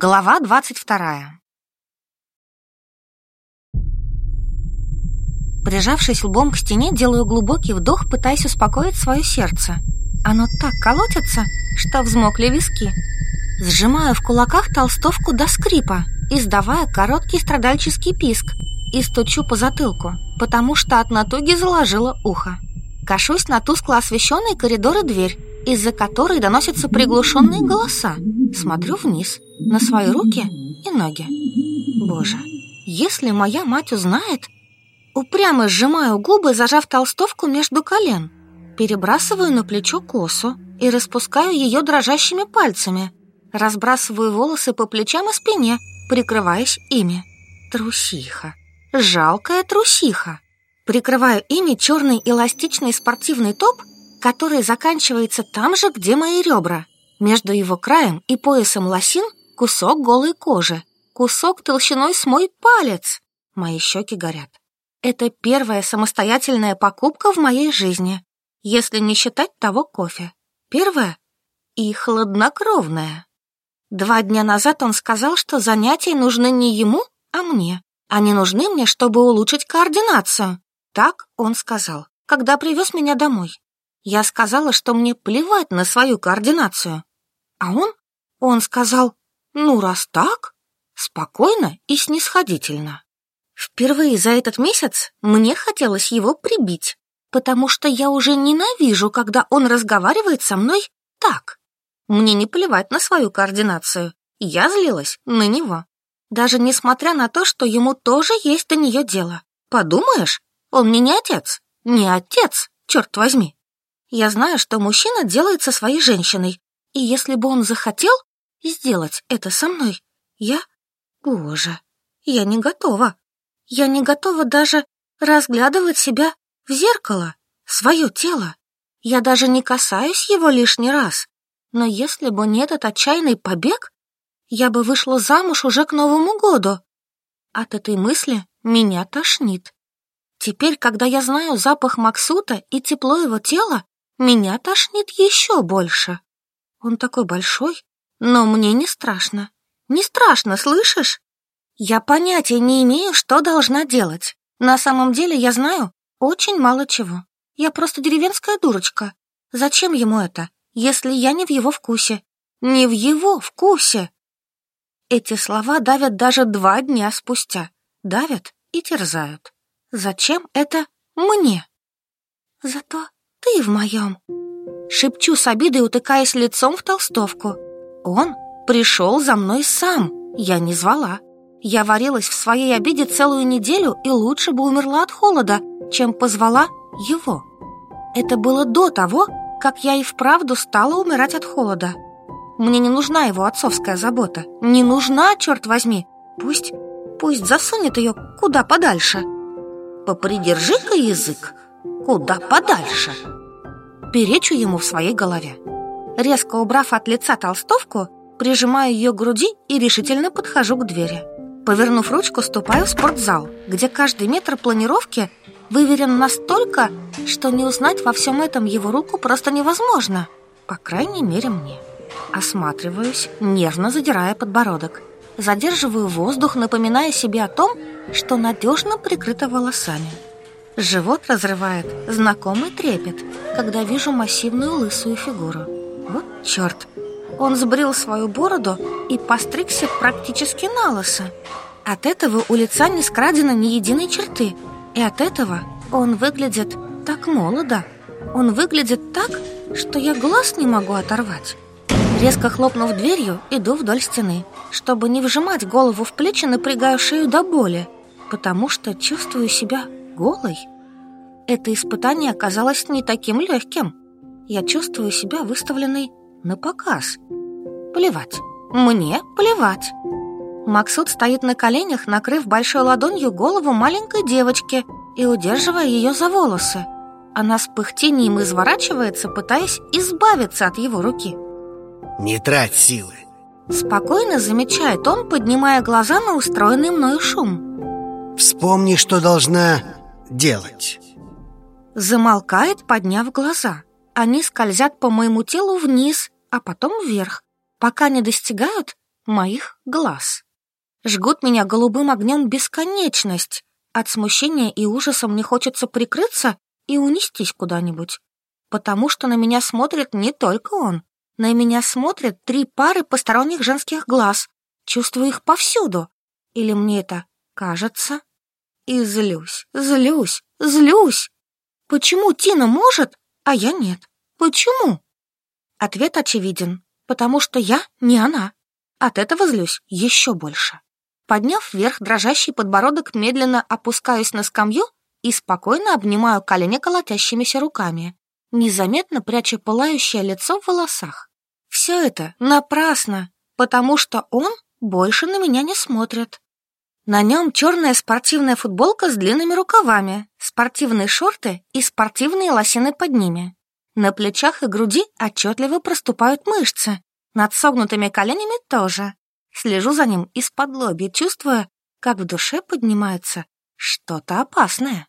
Глава двадцать вторая. Прижавшись лбом к стене, делаю глубокий вдох, пытаясь успокоить свое сердце. Оно так колотится, что взмокли виски. Сжимаю в кулаках толстовку до скрипа, издавая короткий страдальческий писк, и стучу по затылку, потому что от натуги заложило ухо. Кашусь на тускло освещенный коридор и дверь, из-за которой доносятся приглушенные голоса. Смотрю вниз, на свои руки и ноги. Боже, если моя мать узнает... Упрямо сжимаю губы, зажав толстовку между колен. Перебрасываю на плечо косу и распускаю ее дрожащими пальцами. Разбрасываю волосы по плечам и спине, прикрываясь ими. Трусиха. Жалкая трусиха. Прикрываю ими черный эластичный спортивный топ, который заканчивается там же, где мои ребра. Между его краем и поясом лосин кусок голой кожи, кусок толщиной с мой палец. Мои щеки горят. Это первая самостоятельная покупка в моей жизни, если не считать того кофе. Первая и хладнокровная. Два дня назад он сказал, что занятия нужны не ему, а мне. Они нужны мне, чтобы улучшить координацию. Так он сказал, когда привез меня домой. Я сказала, что мне плевать на свою координацию. А он? Он сказал, ну, раз так, спокойно и снисходительно. Впервые за этот месяц мне хотелось его прибить, потому что я уже ненавижу, когда он разговаривает со мной так. Мне не плевать на свою координацию. Я злилась на него. Даже несмотря на то, что ему тоже есть до нее дело. Подумаешь, он мне не отец. Не отец, черт возьми. Я знаю, что мужчина делает со своей женщиной, и если бы он захотел сделать это со мной, я... Боже, я не готова. Я не готова даже разглядывать себя в зеркало, свое тело. Я даже не касаюсь его лишний раз. Но если бы не этот отчаянный побег, я бы вышла замуж уже к Новому году. От этой мысли меня тошнит. Теперь, когда я знаю запах Максута и тепло его тела, меня тошнит еще больше. Он такой большой, но мне не страшно. Не страшно, слышишь? Я понятия не имею, что должна делать. На самом деле я знаю очень мало чего. Я просто деревенская дурочка. Зачем ему это, если я не в его вкусе? Не в его вкусе. Эти слова давят даже два дня спустя. Давят и терзают. Зачем это мне? Зато ты в моем. Шепчу с обидой, утыкаясь лицом в толстовку. Он пришел за мной сам. Я не звала. Я варилась в своей обиде целую неделю и лучше бы умерла от холода, чем позвала его. Это было до того, как я и вправду стала умирать от холода. Мне не нужна его отцовская забота. Не нужна, черт возьми. Пусть, пусть засунет ее куда подальше попридержи-ка язык куда подальше. Перечу ему в своей голове. Резко убрав от лица толстовку, прижимаю ее к груди и решительно подхожу к двери. Повернув ручку, ступаю в спортзал, где каждый метр планировки выверен настолько, что не узнать во всем этом его руку просто невозможно. По крайней мере, мне. Осматриваюсь, нервно задирая подбородок. Задерживаю воздух, напоминая себе о том, что надежно прикрыто волосами. Живот разрывает знакомый трепет, когда вижу массивную лысую фигуру. Вот черт! Он сбрил свою бороду и постригся практически на лысо. От этого у лица не скрадено ни единой черты. И от этого он выглядит так молодо. Он выглядит так, что я глаз не могу оторвать. Резко хлопнув дверью, иду вдоль стены. Чтобы не вжимать голову в плечи, напрягаю шею до боли, потому что чувствую себя голой. Это испытание оказалось не таким легким. Я чувствую себя выставленной на показ. Плевать. Мне плевать. Максут стоит на коленях, накрыв большой ладонью голову маленькой девочки и удерживая ее за волосы. Она с пыхтением изворачивается, пытаясь избавиться от его руки. Не трать силы Спокойно замечает он, поднимая глаза на устроенный мною шум Вспомни, что должна делать Замолкает, подняв глаза Они скользят по моему телу вниз, а потом вверх Пока не достигают моих глаз. Жгут меня голубым огнем бесконечность. От смущения и ужаса мне хочется прикрыться и унестись куда-нибудь. Потому что на меня смотрит не только он. На меня смотрят три пары посторонних женских глаз. Чувствую их повсюду. Или мне это кажется? И злюсь, злюсь, злюсь. Почему Тина может, а я нет? Почему? Ответ очевиден. Потому что я не она. От этого злюсь еще больше. Подняв вверх дрожащий подбородок, медленно опускаюсь на скамью и спокойно обнимаю колени колотящимися руками, незаметно пряча пылающее лицо в волосах. Все это напрасно, потому что он больше на меня не смотрит. На нем черная спортивная футболка с длинными рукавами, спортивные шорты и спортивные лосины под ними. На плечах и груди отчетливо проступают мышцы, над согнутыми коленями тоже. Слежу за ним из-под лоби, чувствуя, как в душе поднимается что-то опасное.